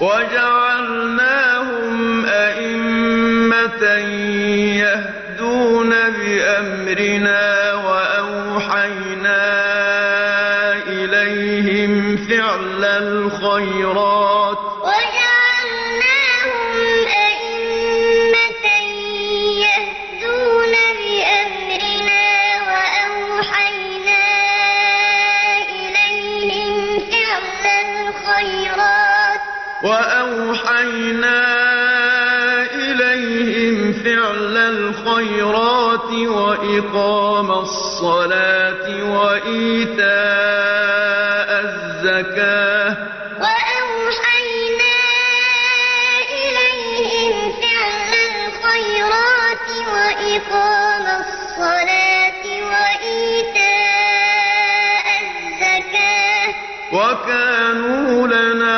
وَجَعَلْنَاهُمْ أَئِمَّةً يَهْدُونَ بِأَمْرِنَا وَأَوْحَيْنَا إِلَيْهِمْ فِعْلَ الْخَيْرَاتِ. وَإِقَامَ الصَّلَاةِ وَإِيتَاءَ الزَّكَاةِ ۖ. وَكَانُوا لَنَا عَابِدِينَ وَجَعَلْنَاهُمْ أَئِمَّةً يَهْدُونَ بِأَمْرِنَا وَأَوْحَيْنَا إِلَيْهِمْ فِعْلَ الْخَيْرَاتِ وَإِقَامَ الصَّلَاةِ وَإِيتَاءَ الزَّكَاةِ ۖ. وَكَانُوا لَنَا